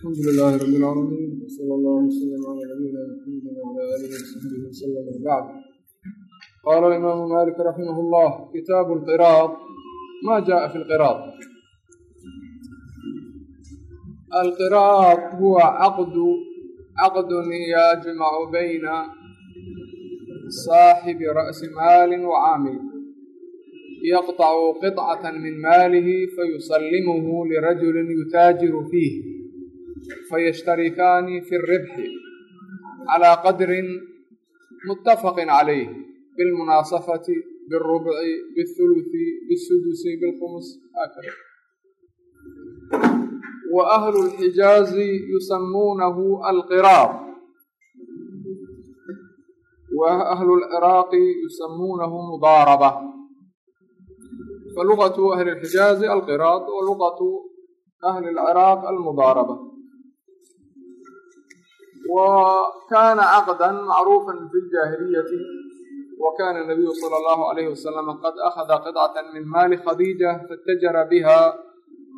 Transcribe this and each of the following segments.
الحمد لله رب العالمين وصلى الله وسلم على نبينا محمد وعلى اله وصحبه وسلم وبعد قال الامام مالك رحمه الله كتاب القراض ما جاء في القراض القراض هو عقد عقد يجمع بين صاحب راس مال وعامل يقطع قطعة من ماله فيسلمه لرجل يتاجر فيه fayashtarikaani fi اribxi calى qadrin mutafaqi calayh bilmunaasafati biاlrubci biاthuluthi biاsudusi biاlkhumus haakada wa ahlu اlxijaazi yusamuunahu alqiraar وأهل العراق يسمونه مضاربة. فلغة أهل الحجاز القراط ولغة أهل العراق المضاربة. وكان عقدا معروفا في الجاهلية وكان النبي صلى الله عليه وسلم قد أخذ قطعة من مال خديجة فاتجر بها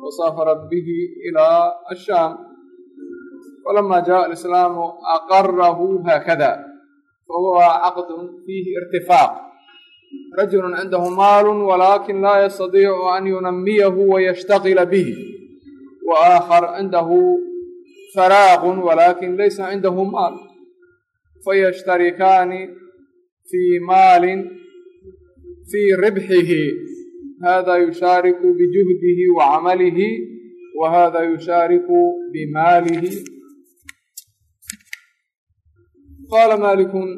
وسافر به إلى الشام ولما جاء الإسلام أقره هكذا فهو عقد فيه ارتفاق رجل عنده مال ولكن لا يستطيع أن ينميه ويشتغل به وآخر عنده faraaqun walaakin laysa cindahu maal fayashtarikaani fii maalin fii ribxihi hada yushaariku bijuhdihi wa camalihi wa hada yushaariku bimaalihi qaala malikun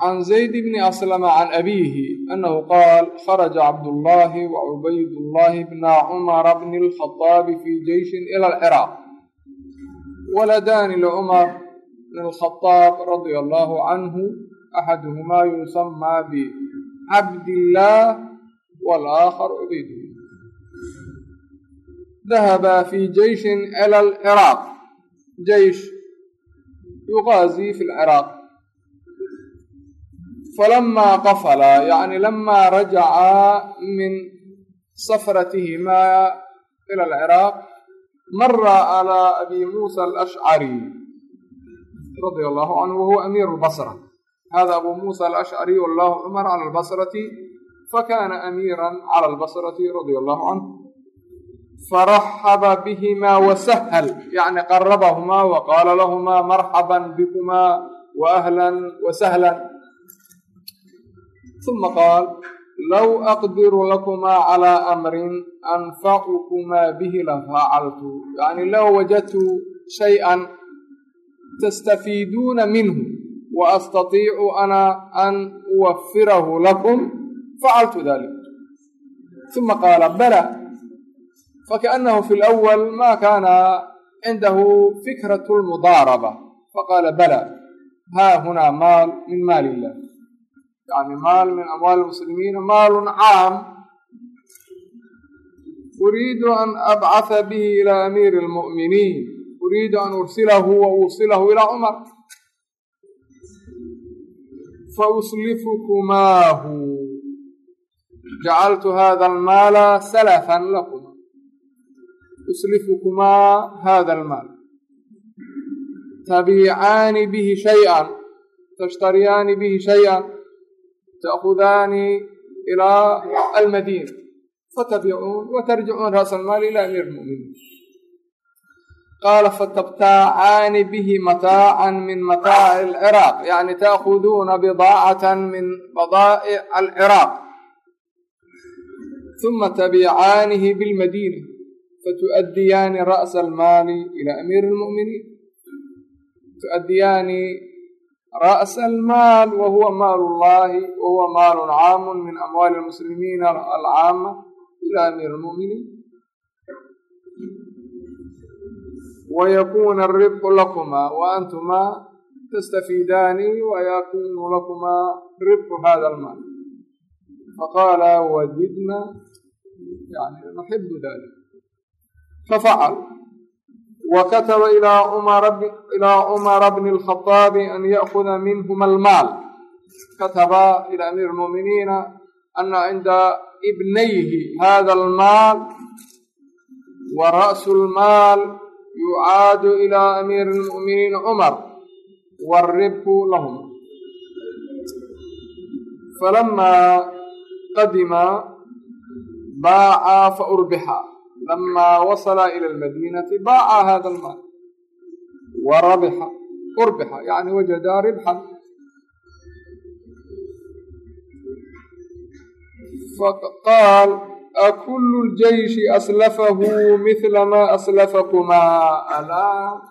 can zayd bni aslama can abiihi annahu qaal kharaja cabdullaahi wa cubaydullaahi bna cumara bni alkhaaabi fii jeyshin ila alciraaq waladaani licumar bn alkhadaab radia allahu canhu axaduhumaa yusamaa bicabdillaah walaaakhar cubaydullah dahabaa fii jeyshin ila alciraaq jeysh yuqaazii fi lciraaq falamaa qafala yani lamaa rajacaa min safratihimaa ila alciraaq mara calaa abi muusa alashcari radia allahu canhu wahuwa amiiru lbasra hada abu muusa alashcari wallahu cumar cala albasrati fakana amiira cala albasrati radia allahu canhu faraxaba bihimaa wasahal yani qarabahumaa wa qaala lahumaa marxaban bikumaa wa ahlan wa sahlan. Uma qaal low aqdiru lakumaa calaa amrin anfacukumaa bihi lafacaltu yani low wajadtu shay-an tastafiiduuna minhu wa astatiicu ana an uwafirahu lakum facaltu dalik uma qaala bala fakaأnahu fi lأwal ma kana cindahu fikraة lmudaaraba faqaala bala ha huna maal min maal illah yani maal min amwaali muslimiina maalun caam uriidu an abcaha bihi ilaa amiiri lmu'miniin uriidu an ursilahu wa uusilahu ilaa cumar fauslifukumaahu jacaltu hada almaala salafan lakuma uslifukumaa hada almaal tabiicaani bihi shayئan tashtariyaani bihi shayئan taakudaani ilaa almadiina fatabicun watarjicuun raasamaali ilaa amiir muminiin qaala fatabtaacaani bihi mataacan min mataaci alciraaq yani taakhuduuna bidaacatan min badaa'ic alciraaq uma tabicaanihi bilmadiina fatu'addiyaani ra'sa almaali ilaa amiiri lmuminiin tuaddiyaani ra'sa almaal wa huwa maal llahi wa huwa maalun caamun min amwaali lmuslimiina alcaama ila amiir lmu'miniin wayakuna aribxu lakumaa wa antumaa tastafiidaani wayakunu lakumaa ribxu hada almaal faqaala wadidna yani nuxibu dalik fafacal wakataba ilaa cumara bni lkhaaabi an yaakuda minhuma almaal kataba ila amiir muminiina ana cinda ibnayhi hada almaal wa ra'su lmaal yucaadu ilaa amiiri lmu'miniin cumar wاribku lahum falamaa qadima baaca faurbixa lamaa wasala ila almadiinati baaca hada almaal wa rabixa urbixa yani wajada ribxan faqaal akulu ljeyshi aslafahu mithla ma aslafakumaa alaa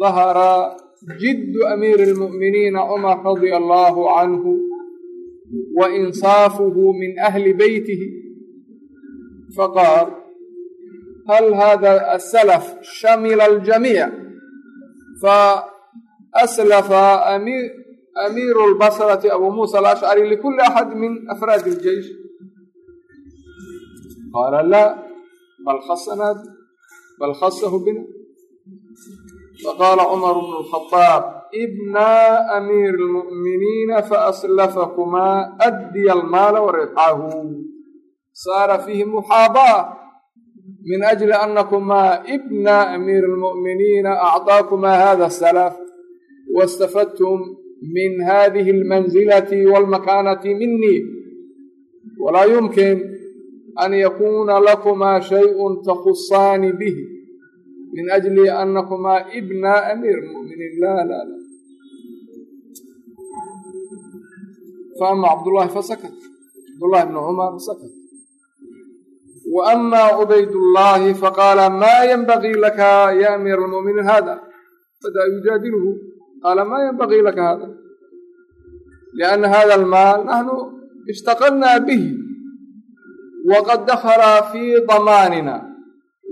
dahara jiddu amiiri اlmu'miniina cumar radia allahu canhu wa insaafuhu min ahli beytihi faqaal hal hada asalaf shamila aljamiic faaslafa amiiru lbasrati abu muusa alashcari likuli axad min afraadi iljeysh qaala laa bal khasana bal khasahu bina faqaala cumar bnu lkhadaab ibnaa amiiri lmu'miniina faaslafakumaa addiya almaala waribxahu saara fiihi muxaabaa min ajli anakumaa ibna amiiri lmu'miniina acdaakumaa hada salaf wastafadtum min hadihi almanzilati walmakaanati minii walaa yumkin an yakuna lakumaa shayءun takusaani bihi min ajli anakumaa ibna amiir lmu'miniin la la la faama cabdullahi fasakat cabdullahi bnu cumar sakat wa amaa cubaydullaahi faqaala maa yanbagii laka ya amiira almu'miniin hada badaa yujaadiluhu qaala maa yanbagii laka hada lianna hada almaal naxnu ishtaqalnaa bihi waqad dakhala fii damaanina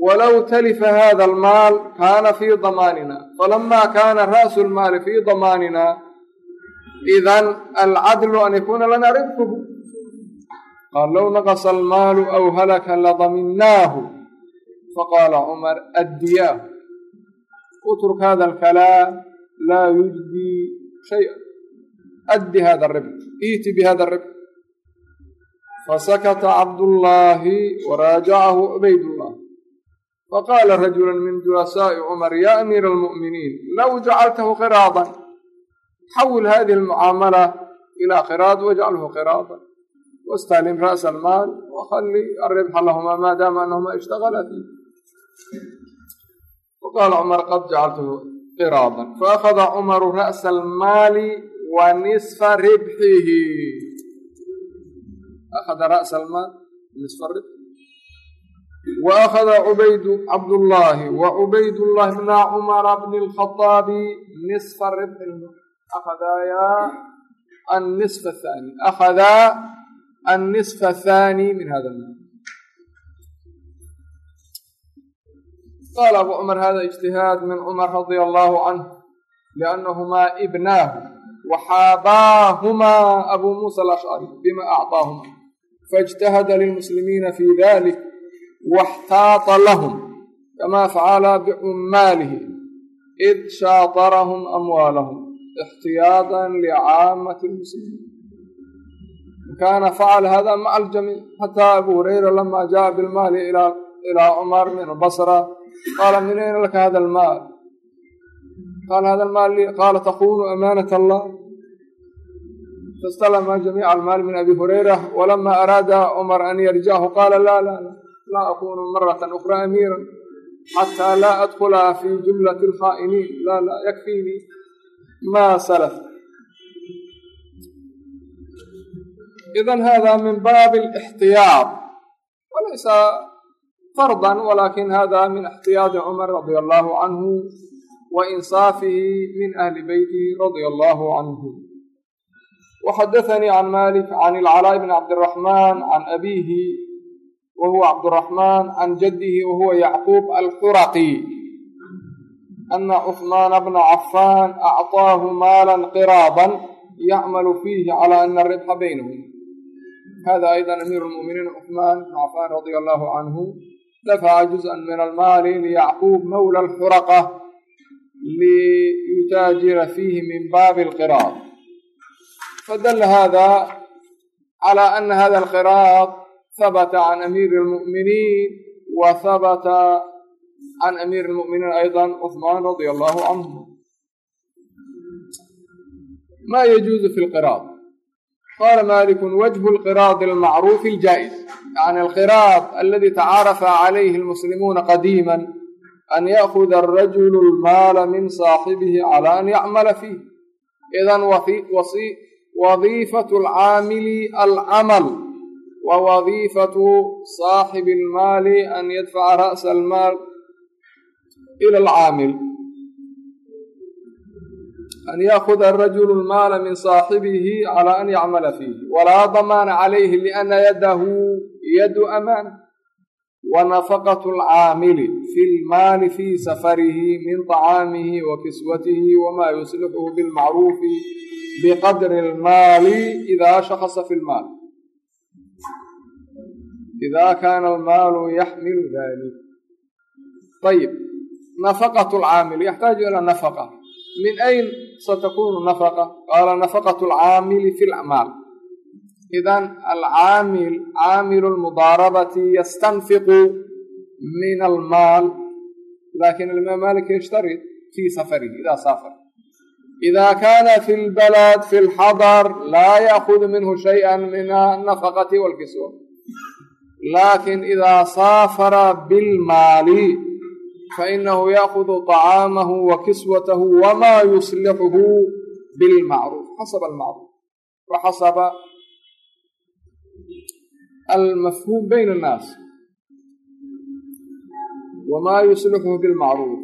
walow talifa hada almaal kaana fii damaanina falamaa kaana ra'su lmaali fii damaanina idan alcadlu an yakuuna lana ridkuhu qaal low naqasa almaalu aw halaka ladaminaahu faqaala cumar addiyaahu utruk hada alkalaam laa yujdii shaya addi hada aribx iiti bihada aribx fasakata cabdullaahi waraajacahu cubaydullah faqaala rajula min julasaa'i cumar ya amiira almu'miniin low jacaltahu qiraadan xawil hadihi almucaamala ilaa qiraad wajcalhu qiraadan واstlim رأس الmaal وخli الربح lahma maadaama anahma اshtagla فيه وqاla cmar qad jacaltu qirاada faأkhذa cmaru رأس الmaali وaنصfa ribxihi أkhذa رأس الmaal نصfa ribx وأkhذa عubayd cabdاللahi وعubayd الlah بna cmر بن الخطاaب نصfa ribx أkhذaya النصف الثاني أkhذa النصف الثاني من هذا المال قال أبو عمر هذا اجتهاد من عمر رضي الله عنه لأنهما ابناه وحاباهما أبو موسى الأشعري بما أعطاهما فاجتهد للمسلمين في ذلك واحتاط لهم كما فعل بعماله إذ شاطرهم أموالهم احتياطا لعامة المسلمين kaana facala hada maca aljamiic xataa abu hurayra lama jaءa bilmaali ilaa cumar min basra qaala min ayna laka hada almaal qaala hada almaal lii qaala takunu amaanat allah fastalama jamiica almaal min abi hurayra walama araada cumar an yarjachu qaala la la laa akunu marata ukra amiira xataa laa adkula fi jumlati alkhaa'iniin la la yakfiinii ma salaf idan hada min baabi alixtiyaad walaysa fardan walakin hada min ixtiyaadi cumar radia allahu canhu wa insaafihi min ahli beytihi radia allahu canhu وxadaثnii can malik can ilcalaa bn cabdiraxman can abihi wa huwa cabdiraxman can jadihi wa huwa yacquub alxuraqi ana cثmaana bna cafaan acطaahu maala qiraaban yacmalu fiihi calى ana aribxa baynahum hada ayضa amiir muminiin cuثmaan bn cafaan radi allahu canhu dafca juزءa min almaali lyacquub mawla اlxuraqa liyutaajira fiihi min baabi اlqiraad fadala hada clى ana hada اlqiraad habta can amiiri اlmuminiin wa habta can amiiri اlmuminiin ayضa cuثmaan radi allahu canhu ma yjuuzu fi qiraad qala maliku wajhu lqiraadi almacruufi اljaa'iz yani alqiraad aladi tacaarafa calayhi almuslimuuna qadiima an ya'kuda arajulu lmaala min saaxibihi cala an yacmala fiih idan wadiifatu alcaamili alcamal wa wadiifatu saaxibi almaali an yadfaca ra'sa almaal ila alcaamil an yaakuda arajulu lmaala min saaxibihi cala an yacmala fiihi walaa damaana calayhi liana yadahu yadu amaana wa nafaqatu alcaamili fi lmaali fii safarihi min طacaamihi wa kiswatihi wama yuslixuhu bilmacruufi biqadri almaali idaa shakasa fi lmaal ida kaana almaalu yaxmilu dalik ayib nafaqatu alcaamil yaxtaaju ila nafaqa min ayn satakunu nafaqa qaala nafaqatu alcaamili fi lacmaal idan alcaamil caamilu lmudaarabati yastanfiqu min almaal laakiin alimaam malik yashtarid fi safarihi ida saafar ida kana fi lbalad fi lxadar laa yaakudu minhu shayئa min anafaqati walkiswa laakiin ida saafara bilmaali fainahu yaakudu طacaamahu wa kiswatahu wama yuslixuhu bilmacruuf xasaba almacruuf wa xasaba almafhuum bayn annaas wma yuslixuhu bilmacruuf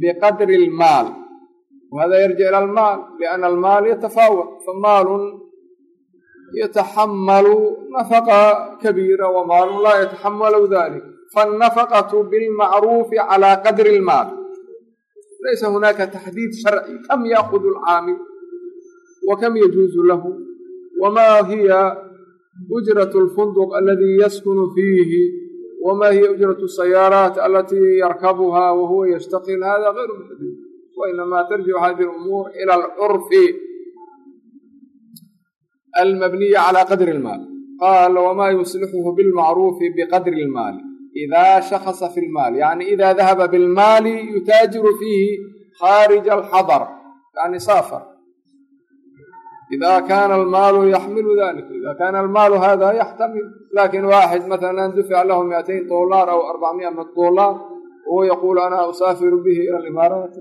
biqadri almaal wahada yarjic ila almaal liana almaal yatafaawat famaalun yataxamalu nafaqa kabiira wamaalun laa yataxamalu dalik faannafaqatu bilmacruufi calaa qadri ilmaal laysa hunaaka taxdiid sharci kam yaakudu alcaamil wa kam yajuuzu lahu wamaa hiya ujratu alfunduq aladii yaskunu fiihi wamaa hiya ujratu asayaaraat alatii yarkabuha wa huwa yashtaqil hada gayru maxduud wainamaa tarjicu hadihi alumuur ila alcurfi almabniya calaa qadri ilmaal qaal wamaa yuslixuhu bilmacruufi biqadri ilmaali ida shakasa fi lmaal yani ida dahaba bilmaali yutaajiru fiihi khaarij alxadar yani saafar ida kaana almaalu yaxmilu dalik ida kaana almaalu hada yaxtamil laakiin waaxid maala dufica lahu miatain dolar aw arbacmiya min dolar wahuwa yaqulu ana usaafiru bihi ila limaarati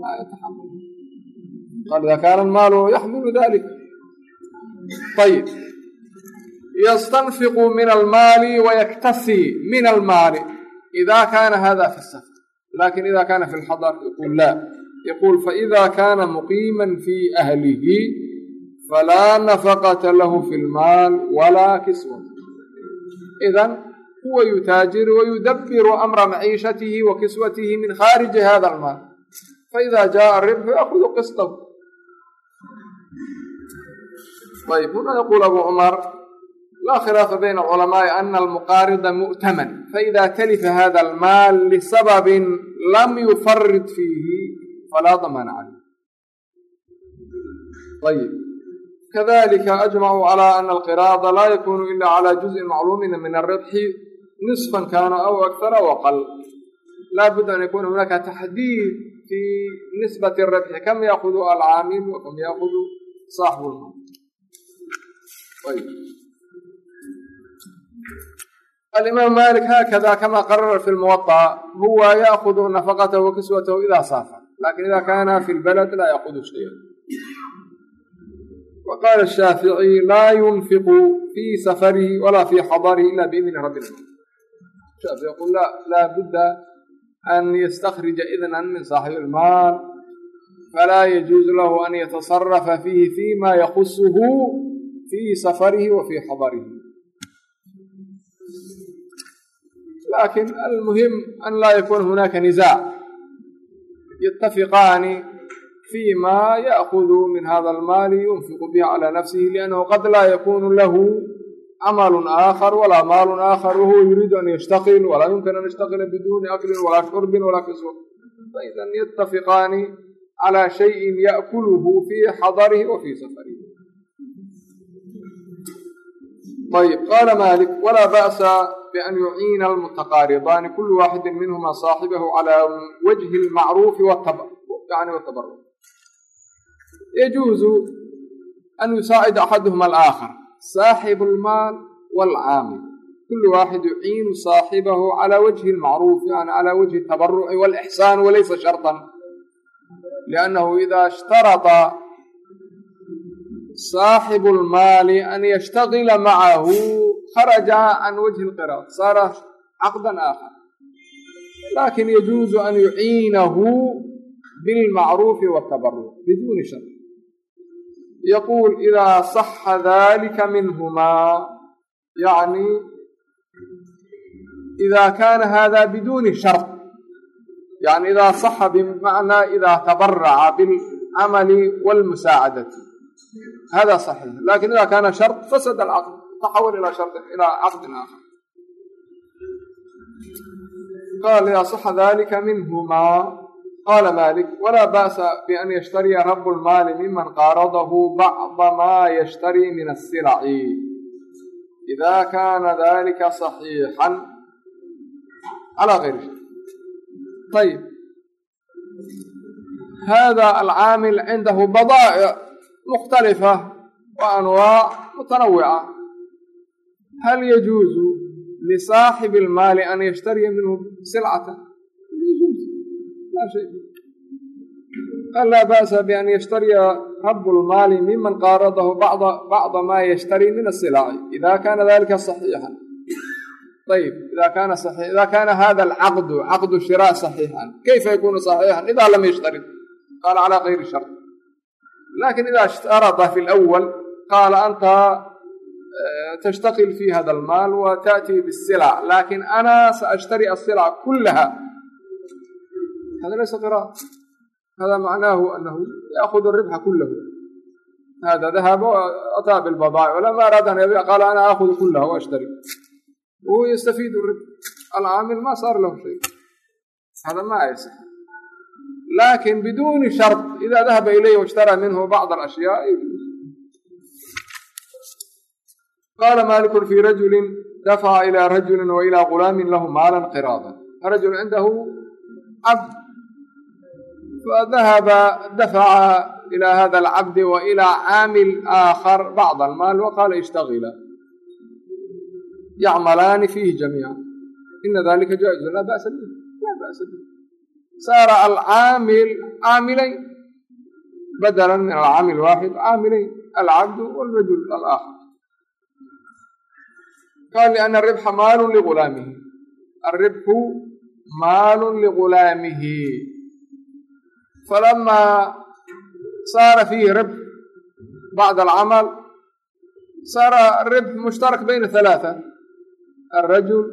ma yataxamil qal ida kaana almaalu yaxmilu dalik ayib yastanfiqu min almaali wayaktasii min almaali ida kaana hada fi safar laakiin ida kana fi lxadar yaqul la yaqul faida kana muqiima fi ahlihi falaa nafaqata lahu fi lmaal walaa kiswat idan huwa yutaajiru wayudabiru amra maciishatihi wa kiswatihi min khaariji hada almaal faida jaءa ribxu yakudu qistahu ayb huna yaqul abu cumar laa khilaafa bayna alculamaai ana almuqaarida mu'taman faida talifa hada almaal lisababin lam yufarid fiihi falaa damaana caleyh ayib kadalika ajmacuu calaa ana alqiraada laa yakunu ila cala juzءin macluumin min alribxi nisfan kaana aw akara aw aqal laa budda an yakuna hunaka taxdiid fi nisbati alribxi kam yaakudu alcaamil wa kam yaakudu saaxibu lmaal alimaam malik haakada kama qarara fi lmuwaطa huwa yaakudu nafaqatahu wa kiswatahu ida saafar laakiin ida kana fi lbalad laa yaakudu shaya wa qaala shaaficiy laa yunfiqu fi safarihi wala fi xadarihi ila biidni rabbi shaafici yaqul la laa budda an yastakrija idnan min saaxibi ilmaal falaa yajuuzu lahu an yatasarafa fiihi fima yakusuhu fi safarihi wa fi xadarihi laakiin almuhim an laa yakuna hunaka nizaac yatafiqaani fi ma yaakudu min hada almaali yunfiqu bihi cala nafsihi liannahu qad laa yakunu lahu camalu aakhar walaa maalu aakhar wahuwa yuriidu an yashtaqil walaa yumkin an yashtaqila biduni aklin walaa shurbin walaa kiswa faidan yatafiqaani cala shayin yaakuluhu fi xadarihi wa fi safarihi ayb qaala malik walaa ba'sa بأn yuciina almutaqaaribaani kulu waaxidi minhma saaxibahu calى wajhi اlmacruufi wtabaruc yajuuzu an yusaacid axaduhma alaakhar saaxibu اlmaal wاlcaamil kul waaxid yuciinu saaxibahu calى wajhi اlmacruufi an calى wajhi اtabaruci wاlixsaan walaysa sharطa liannahu ida shtarada saaxibu اlmaali an yshtagila macahu خرج عن وجه القراءة صار عقدا آخر لكن يجوز أن يعينه بالمعروف والتبرع بدون شرط يقول إذا صح ذلك منهما يعني إذا كان هذا بدون شرط يعني إذا صح بمعنى إذا تبرع بالعمل والمساعدة هذا صحيح لكن إذا كان شرط فسد العقد taxawal ilaa shardin ilaa cadin aakhar qaala yaصxa dalika minhumaa qaala malik walaa ba'sa bian yashtariya rabu lmaali miman qaaradahu bacda maa yashtari min asilaci ida kana dalika صaxiixan calaa kayri shay ayib hada alcaamil cindahu badaa'ic mukhtalifa wa anwaac mutanawica hal yajuusu lisaaxibi almaali an yashtariya minhu silcatan laa ba'sa bian yashtariya rabu lmaali miman qaaradahu bacda maa yashtari min asilaaci ida kaana dalika saxiixan ayb ida kaana ida kaana hada alcaqdu caqdu shiraa saxiixan kayfa yakunu saxiixan ida lam yashtarid qaala calaa kayri shart laakiin ida ishtarada fi lwal qaala anta تشتقل في هذا المال وتأتي بالسلع لكن أنا سأشتري السلع كلها هذا ليس قراءة هذا معناه أنه يأخذ الربح كله هذا ذهب وأتى بالبضائع ولما أراد أن يبيع قال أنا آخذ كله وأشتري وهو يستفيد الربح العامل ما صار له شيء هذا ما يصح لكن بدون شرط إذا ذهب إليه واشترى منه بعض الأشياء qaala maalikun fii rajulin dafaca ilaa rajulin wa ilaa qulaamin lahu maalan qiraada rajul cindahu cabd fadahaba dafaca ilaa hada alcabdi wa ilaa caamil aakhar bacd almaal wa qaala ishtagila yacmalaani fiihi jamiica ina dalika jaa'izu laa ba'sa bih laa ba'sa bih saara alcaamil caamilayn badalan min alcaamil waaxid caamilayn alcabdu walrajul alaakhar qaal liana aribxa maalun ligulaamihi alribxu maalun ligulaamihi falamaa saara fiihi ribx bacda alcamal saara ribx mushtarak bayna halaata alrajul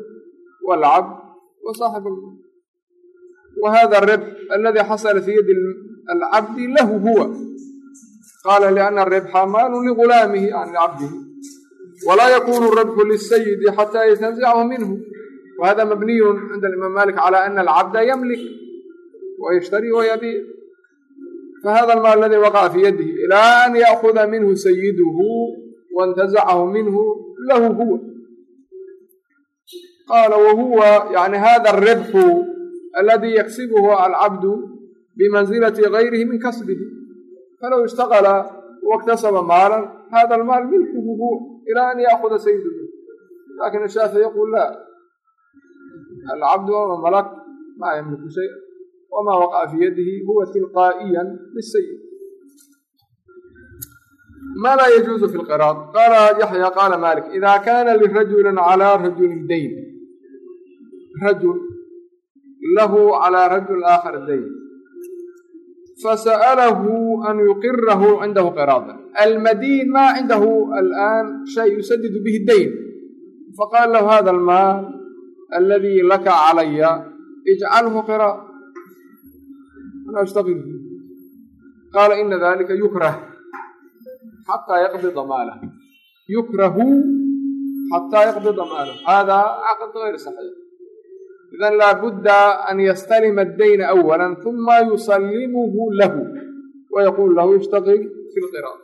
walcabd wa saaxib wa hada alribx aladi xasala fii yadi alcabdi lahu huwa qaala liana aribxa maalun ligulaamihi an licabdihi walaa yakunu radfu lisayidi xataa yastanzichu minhu wahada mabniyun cinda alimaam malik cala ana alcabda yamlik wayashtarii wayabiic fahada almaal aladii waqaca fii yadihi ilaa an yaakuda minhu sayiduhu waintazacahu minhu lahu huwa qaala wahuwa yani hada alribxu aladii yaksibuhu alcabdu bimanzilati gayrihi min kasbihi falow ishtaqala waktasaba maalan hada almaal milkuhu huwa ilaa an yaakuda saydu laakiin ashaafici yaqul la alcabdu wama malak maa yamliku shaya wama waqaca fi yadihi huwa tilqaa'iya lisayid ma laa yajuuzu fi lqiraad qaala yaxya qaala malik ida kaana lirajuli calaa rajuli dayn rajul lahu calaa rajul aakhar dayn fasa'lahu an yuqirahu cindahu qiraada almadiin maa cindahu alaan shay yusadidu bihi dayn faqaala lahu hada almaal aladii laka calaya ijcalhu qiraad qaala ina dalika yukrah xataa yaqbida maalah yukrahu xataa yaqbida maalah hada caqd gayr saxiix idan laabudda an yastalima addayna awala uma yusallimuhu lahu wayaquulu lahu ishtaqil fi lqira'a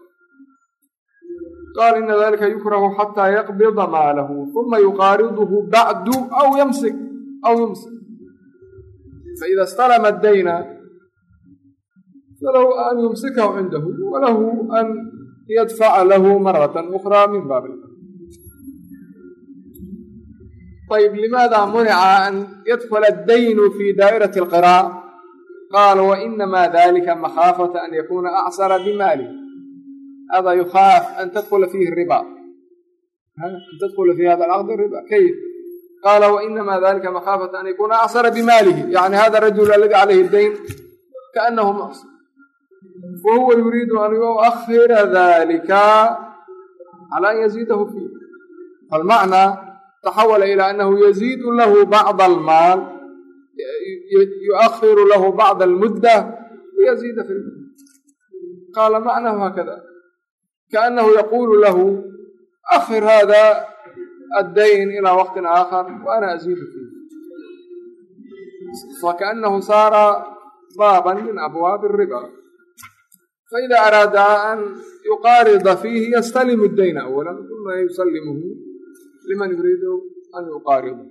qaal ina dalika yukrahu xataa yaqbida maalahu uma yuqaariduhu bacdu aw yamsik aw yumsik faida istalama addayna falahu an yumsikahu cindahu walahu an yadfaca lahu marata ukraa min baabila ayb limaada munica an yadkula adaynu fi daa'irati alqiraa'a qaala wainama dalika makhaafata an yakuna acsara bimaalih hada yukhaaf an tadkula fiihi riba an tadkula fi hada alcaqd riba kayf qaala wainama dalika makhaafata an yakuna acsara bimaalihi yani hada rajul aladi calayhi dayn kaanahu mucsir wahuwa yuriidu an yuakhira dalika cala an yaziidahu fiih falmacnaa taxawala ila anahu yaziidu lahu bacda almaal yuakhiru lahu bacda almudda liyaziida fi qaala macnahu haakada kaanahu yaqulu lahu akhir hada addayn ilaa waqtin aakhar wa ana aziidu fiih fakaanahu saara baaban min abwaabi riba faida araada an yuqaarida fiihi yastalimu dayna awala uma yusalimuhu liman yuriidu an yuqaarida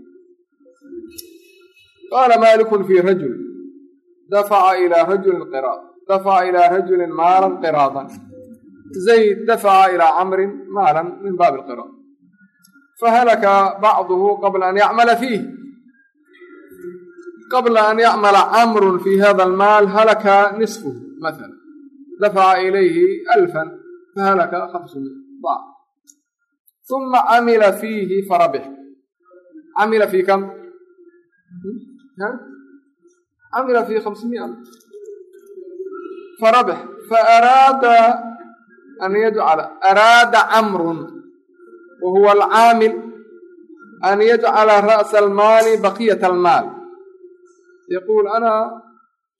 qaala malikun fi rajul dafaca ilaa rajulin qiraad dafaca ilaa rajulin maalan qiraadan zayd dafaca ilaa camrin maalan min baabi lqiraad fahalaka bacduhu qabla an yacmala fiih qabla an yacmala camrun fi hada almaal halaka nisfuhu maala dafaca ilayhi alfan fahalaka hamsumia daac uma camila fiihi farabix camila fii kam camila fii khamsmia farabix faaraada an yajcala araada camrun wa huwa alcaamil an yajcala ra'sa almaali baqiyata almaal yaquul ana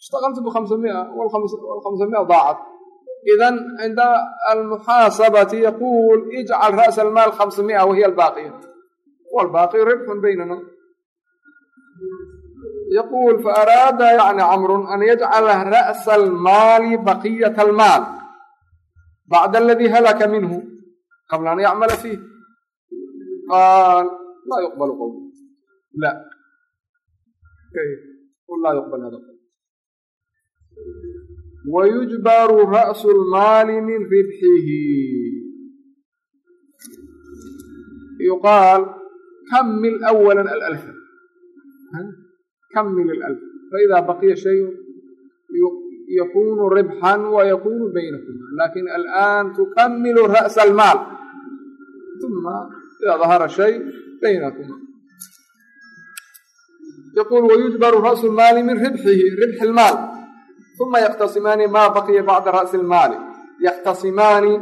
ishtagaltu bikhamsamia walkhamsamia daacat idan cinda almuxaasabati yaquul ijcal ra'sa almaal khamsamia wahiya albaaqiya walbaaqi ribxun baynana yaquul faaraada yani camrun an yajcala ra'sa almaali baqiyata almaal bacda aladii halaka minhu qabla an yacmala fiih qaal laa yuqbal qowl la laa yuqbal hada wayujbaru ra'su lmaali min ribxihi yuqaal kamil awala alalfa kamil alalf faida baqiya shayun yakunu ribxan wa yakunu baynakuma laakiin alآan tukamilu ra'sa almaal uma ida dahara shay baynakuma yaqul wayujbaru ra'su lmaali min ribxihi ribxi lmaal uma yaktasimaani ma baqiya bacda ra'si lmaali yaktasimaani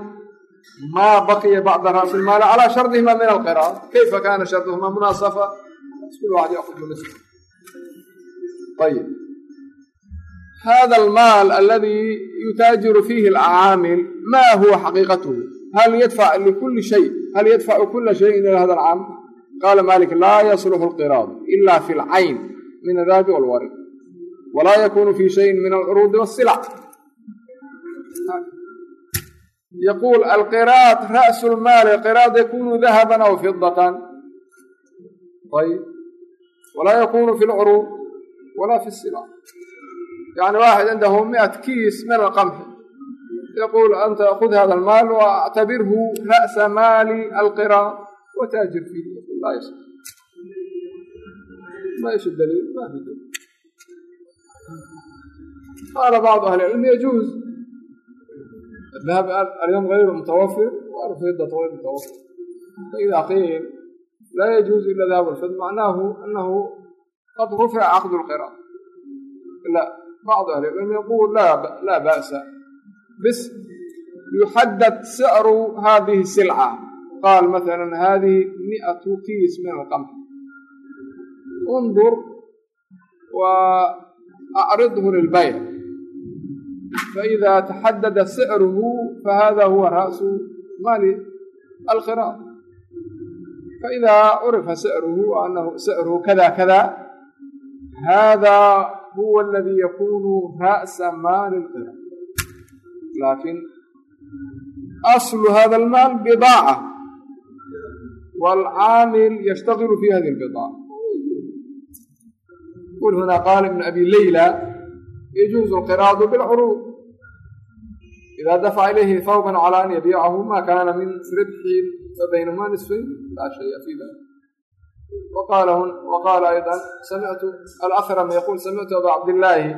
ma baqiya bacda ra'si lmaali calaa shardihima min alqira'a kayfa kana sharduhuma munaasafa kul waxad yakudu nisf ayib hada almaal aladi yutaajiru fiihi alcaamil ma huwa xaqiiqatuhu hal yadfac likuli shay hal yadfacu kula shayin ila hada alcaamil qaala malik laa yasluxu alqiraadu ila fi lcayn min adahabi walwarid walaa yakunu fi shayin min alcuruudi wasilac yaquul alqiraad ra'su lmaali qiraad yakunu dahaban aw fidatan ayb walaa yakunu fi lcuruud wala fi silac yani waaxid cindahu miat kiis min alqamxi yaquul anta khud hada almaal waactabirhu ra'sa maali alqiraad wataajir fiihi laa yas ma qaala bacdu ahli cilmi yajuuz الذهب اليوم غير متوفر والفضة غير متوفر فإذا قيل لا يجوز إلا ذهب الفضة معناه أنه قد رفع عقد القراء لا بعض أهل العلم يقول لا لا بأس بس يحدد سعر هذه السلعة قال مثلا هذه مئة كيس من القمح انظر وأعرضه للبيع فإذا تحدد سعره فهذا هو رأس مال القراء فإذا عرف سعره وأنه سعره كذا كذا هذا هو الذي يكون رأس مال القراء لكن aslu hada almaal bidaaca waalcaamil yashtagilu fi hadi albidaaca qul huna qaala ibn abi leyla yajuuzu alqiraadu bilcuruud idaa dafaca ilayhi hawban calaa an yabiicahu ma kaana min ribxin fabaynahumaa nisfayn laa shaya fii dalik waqaala ayضa samictu alafram yaquul samictu aba cabdillaahi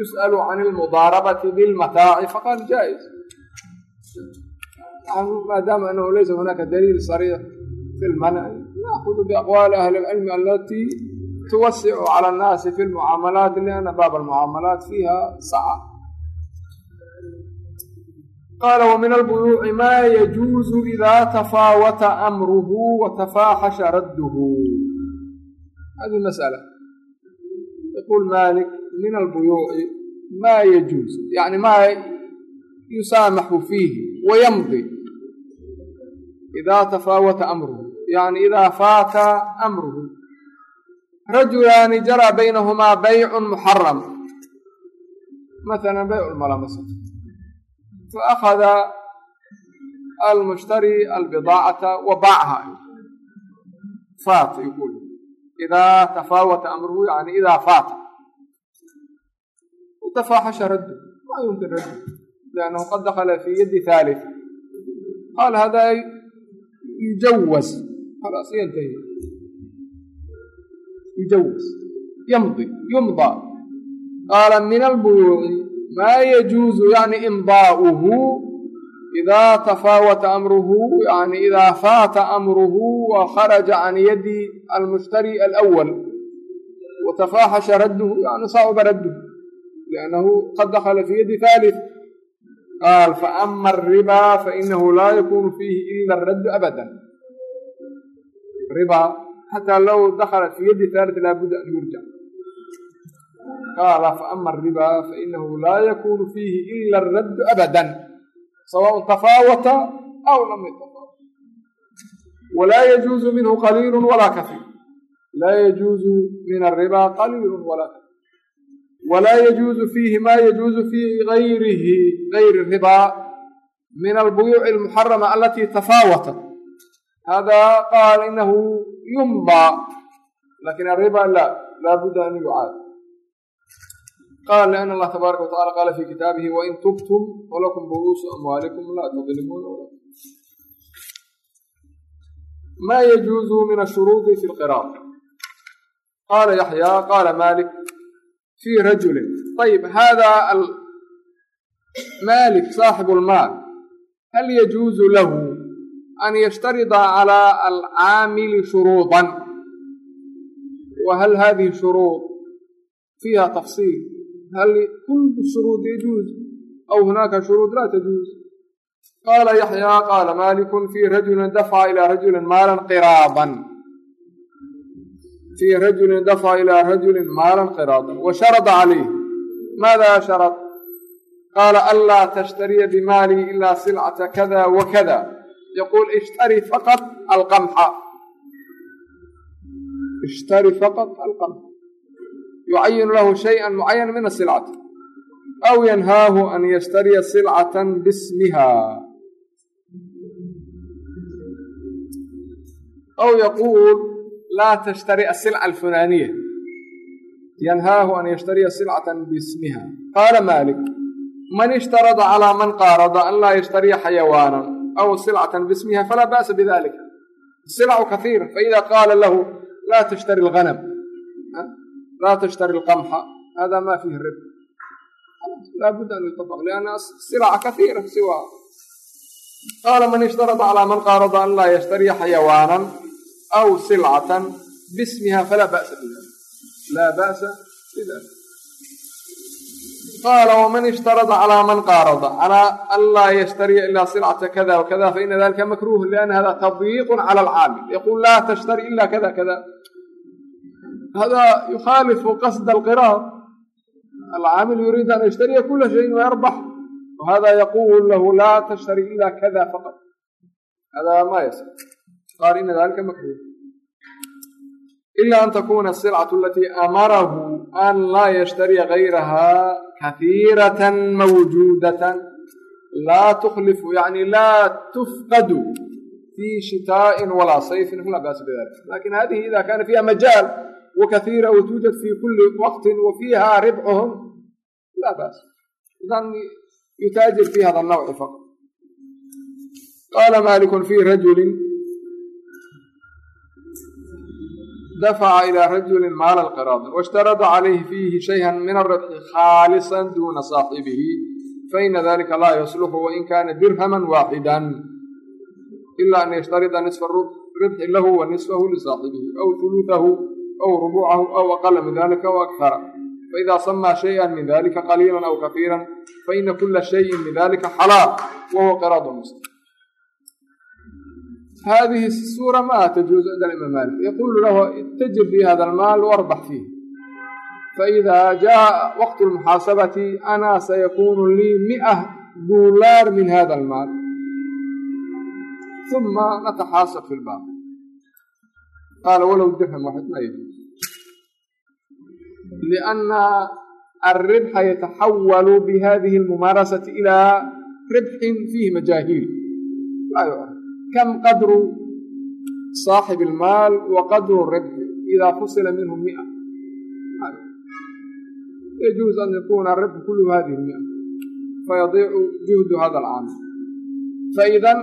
yus'alu can ilmudaarabati bilmataaci faqad jaa-is maadaama anahu laysa hunaaka daliil sariix fi lmanci naakudu biaqwaali ahli اlcilmi alatii tuwasicu cala annaasi fi lmucaamalaat lianna baab almucaamalaat fiiha saca qaala wa min albuyuuci maa yajuuzu idaa tafaawata amruhu wa tafaaxasha radduhu hadi masala yaquul malik min albuyuuci maa yajuuz yani maa yusaamaxu fiihi wayamdi idaa tafaawata amruhu yani idaa faata amruhu rajulaani jaraa baynahumaa baycun muxaram maala bayc lmalamasat faأkhada almushtari albidaacata wa bacha faat yqul idaa tafaawata amruhu yani idaa faata tafaaxasha raddu ma yumkin raddu liannahu qad dakala fi yadi haalif qaal hada yujawaz khalaas yantahi yujawaz yamdi yumda. Qaala min albuyuuci maa yajuuzu yani imdaa'uhu idaa tafaawata amruhu yani idaa faata amruhu wa kharaja can yadi almushtari alawal watafaaxasha radduhu yani sacuba radduhu liannahu qad dakala fi yadi haalif qaal faama alribaa fainahu laa yakunu fiihi ila araddu abada ribaa xataa low dakala fi yadi haalif laabudda an yurjac qaala faama alribaa fainahu laa yakunu fiihi ila araddu abadan sawaء tafaawata aw lam yatafaawat walaa yajuuzu minhu qaliilu walaa kafiir laa yajuuzu min alribaa qaliilu walaa kafiir walaa yajuuzu fiihi ma yajuuzu fii gayrihi gayri ribaa min albuyuuci almuxarama alatii tafaawatat hada qaal inahu yumdaa laakiin ariba la laabudda an yucaad qaal lian allah tabaaraka watacala qaala fi kitaabihi wain tubtum walakum bu'uusu amwaalikum laa tudlimuuna ma yajuuzu min ashuruudi fi lqiraad qaala yaxyaa qaala malik fi rajulin ayb hada malik saaxibu lmaal hal yajuuzu lahu an yashtarida calaa alcaamili shuruudan wa hal hadihi shuruud fiiha tafsiil hal kullu shuruud yajuuz aw hunaaka shuruud laa tajuuz qaala yaxyaa qaala maalikun fii rajulin dafca ilaa rajulin maalan qiraadan fii rajulin dafca ilaa rajulin maalan qiraadan wa sharada calayh maada sharad qaala anlaa tashtariya bimaalihi ilaa silcata kada wakada yaquul ishtari faqad alqamxa ishtari faqad alqamxa yucayinu lahu shayئa mucayana min asilcati aw yanhaahu an yashtariya silcatan bismiha aw yaquul laa tashtari asilca alfunaaniya yanhaahu an yashtariya silcatan bismiha qaala malik man ishtarada calaa man qaarada an laa yashtariya xayawaanan aw silcatan bismiha falaa ba'sa bidalika silcu kaiira faida qaala lahu laa tashtari alganam laa tashtari alqamxa hada ma fiihi rib laabudda an yutafaq lianna silca kaiira siwa qaala man ishtarada calaa man qaarada an laa yashtariya xayawaanan aw silcatan bismiha falaa ba'sa bidalik laa ba'sa bidalik qaala waman ishtarada calaa man qaarada calaa an laa yashtariya ilaa silcata kada wakada faina dalika makruh lianna hada tadyiiqun cala alcaamil yaquul laa tashtari ila kada kada hada yukhaalifu qasda alqiraar alcaamil yuriid an yashtariya kula shayin wayarbax wahada yaqul lahu laa tashtari ila kada faqad hada ma yasir qaal ina dalika makruh ila an takuna asilcatu alatii amarahu an laa yashtariya gayraha kahiiratan mawjuudatan laa tuklifu yani laa tufqadu fi shitaaءin walaa sayfin fala baasa bidalik laakiin hadihi ida kana fiha majaal wakaiira wtuujad fi kuli waqti wa fiiha ribcuhum laa baas idan yutaajir fi hada nawci faqط qaala malikun fi rajuli dafaca ilaa rajuli maala alqiraadi washtarada calayhi fiihi shayhan min aridxi khaalisan duuna saaxibihi faina dalika laa yasluxu wain kaana dirhaman waaxidan ila an yashtarida nisfa ridxi lahu wa nisfahu lisaaxibihi aw huluuhahu aw rubuucahu aw aqala min dalika w akhara faida samaa shaya min dalika qaliila aw kafiira faina kula shayin min dalika xalaal wahuwa qiraadu muslim haadihi suura maa tajuuzu cinda alimaam maalik yaquulu lahu ittajir fii hada almaal waarbax fiih faida jaءa waqt lmuxaasabati ana sayakuunu lii mi'a duulaar min hada almaal uma nataxaasab fi lbaaq qaala walow dirham waaxid ma yajuuz lianna alribxa yataxawalu bihadihi almumaarasati ilaa ribxin fiihi majaahiil kam qadru saaxib almaal wa qadru ribxi idaa fusila minhu mia yajuuz an yakuuna aribxu kullu hadihi mia fayadiicu juhdu hada alcaam faidan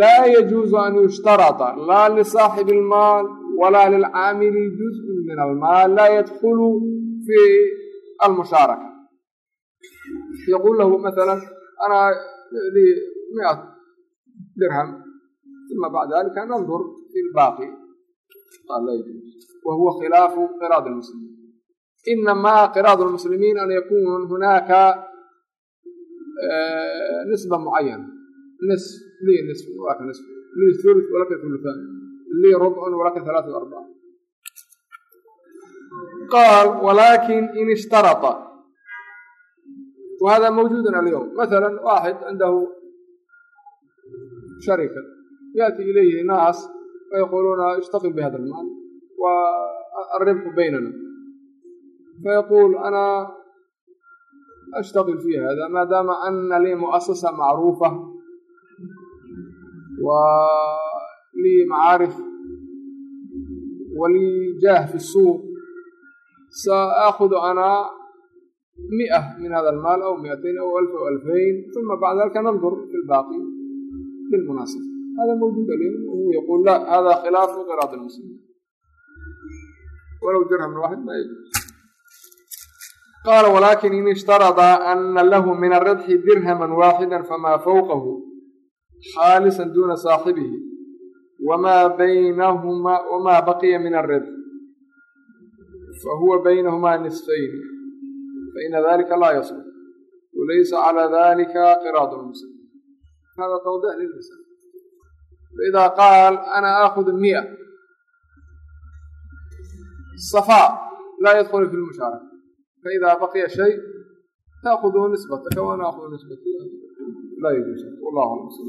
laa yajuuzu an yushtarata laa lisaaxibi almaal walaa lilcaamili juzun min almaal laa yadkulu fii almushaaraka yaquul lahu maala anaa di dirham uma bacda dalika nandur fi lbaaqi qaal laa yajuuz wa huwa khilaafu qiraad lmuslimiin inamaa qiraad lmuslimiin an yakun hunaaka nisba mucayana nisf lii nisf walaka nisf lii thuluth walaka thuluthaan lii rubcun walaka halaatu arbaca qaal walakin in ishtarata wahada mawjuud alyowm maala waaxid cindahu sharika yaأti ilayhi naas fayaquluuna ishtaqil bihada almaal wa alribxu baynana fayaqul ana ashtaqil fi hada maadaama ana lii muasasa macruufa wa lii macaarif walii jaah fi الsuuq saakudu ana miئة min hada almaal aw miئatayn aw alf aw alfayn uma bacda dalika nandur fi lbaaqi bilmunaasaba hada mawjuud wahuwa yaqul la hada khilaafu qiraad lmuslimiin walow dirham waaxid ma yajuuz qaala walakin in ishtarada ana lahu min alribxi dirhama waaxida famaa fawqahu khaalisa duna saaxibihi wma baynahuma wma baqiya min alribx fahuwa baynahumaa nisfayn faina dalika laa yaslux walaysa calى dalika qiraad lmuslimiin hada tawdix lilmasala faida qaal ana aakudu miya safaa laa yadkulu fi lmushaaraka faida baqiya shay taakudu nisbataka wana akudu nisbati laa yajuuz wallah alam sal